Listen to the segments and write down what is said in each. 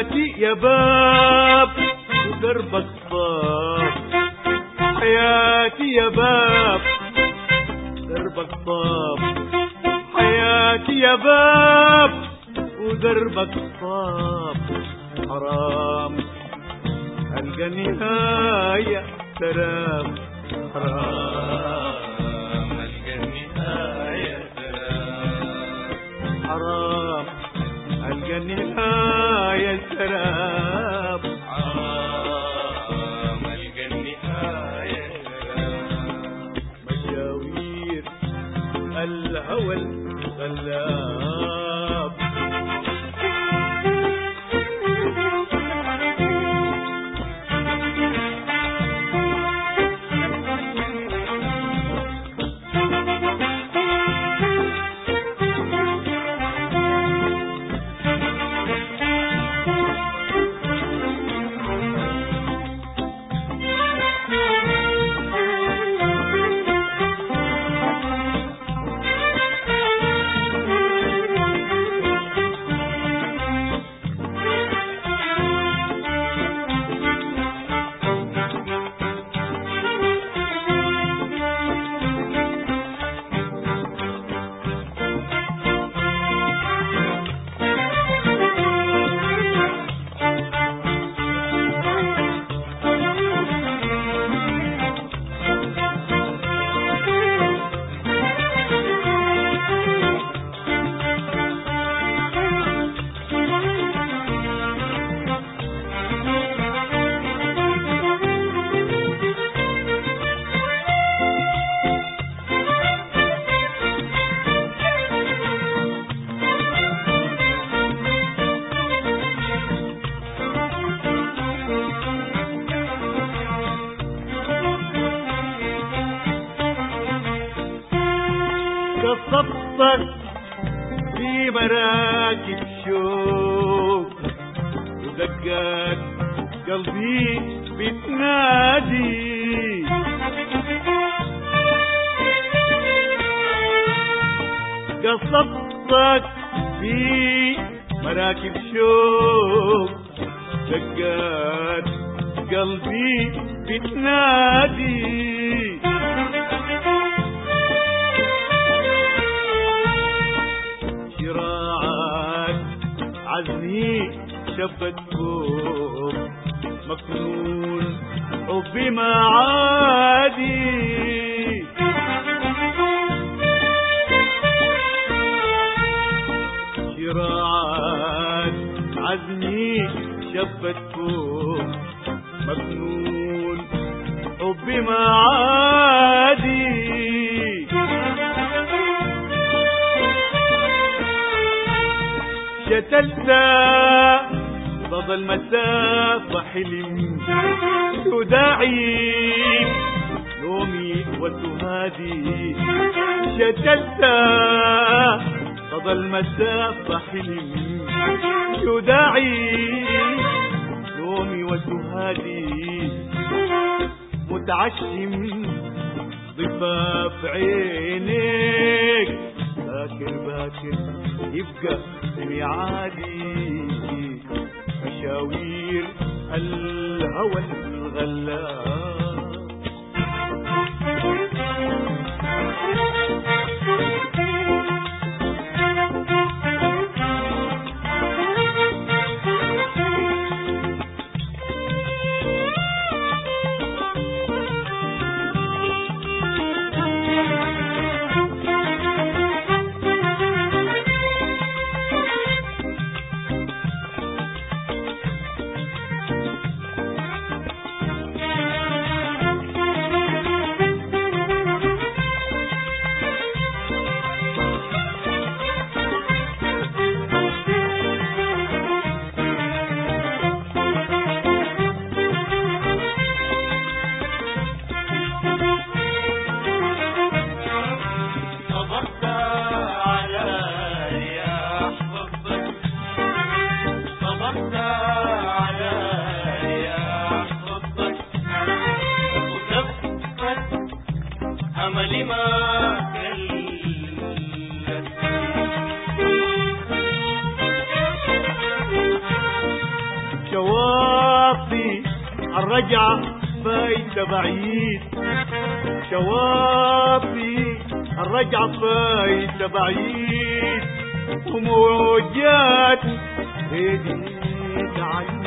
حياتي يا باب ودربك صاب حياتي يا باب دربك صاب حياتي يا باب ودربك صاب حرام ألقى نهاية سلام. حرام. مراكب شوق ودقات قلبي بتنادي. قصبتك في مراكب شوق دقات قلبي بتنادي. عزمي شبت فوق مكنون حبي معادي شراعات عزمي شبت فوق مكنون حبي معادي شتلت ضد المسافة حلم. وداعي نومي وسهادي. شتلت ضد المسافة حلم. يداعي نومي وسهادي. متعشم ضفاف عينيك باكر باكر. يبقى ميعادي مشاوير الهوى الغلاب الرجعة فايت بعيد. شواطي الرجعة فايت بعيد. وموجات هديت عنك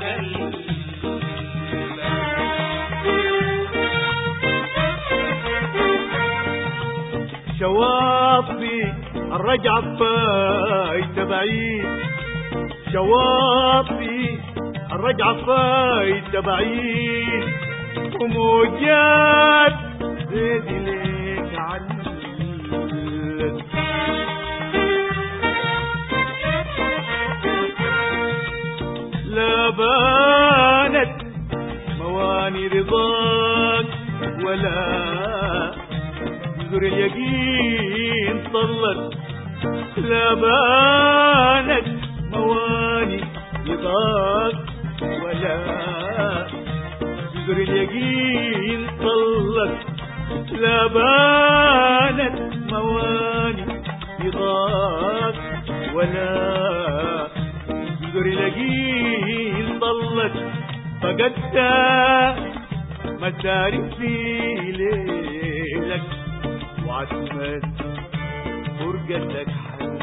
كلت شواطي الرجعة فايت بعيد شواطي الرجعة فايت بعيد وموجات زيد ليك بانت مواني رضاك ولا جذر اليقين طلت. لا بانت مواني رضاك ولا جذر اليقين طلت. لا بانت مواني رضاك ولا جذر اليقين طلت فقدت مساري في ليلك. وعتمت فرقتك حل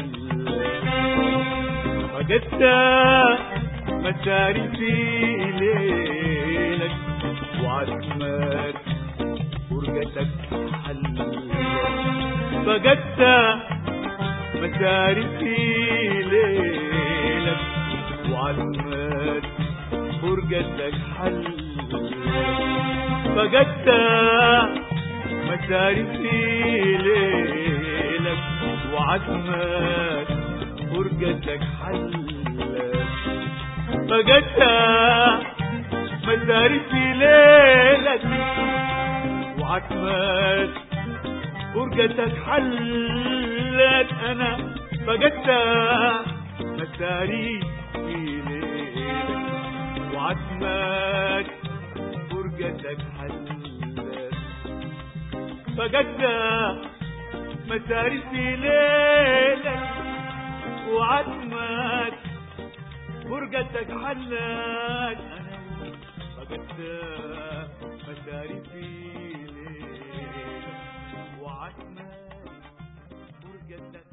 فقدت مساري في ليلك. وعتمت فرقتك حل فقدت مساري في ليلك. فرقتك حل مساري في ليلك وعتمت فرقتك حل مساري في ليلك وعتمت فرقتك حلت أنا فقدت مساري عتماك فرقتك حلت فقدنا مساري في ليلك وعتماك فرقتك حلت. انا فقدنا مساري في ليلك وعتماك فرقتك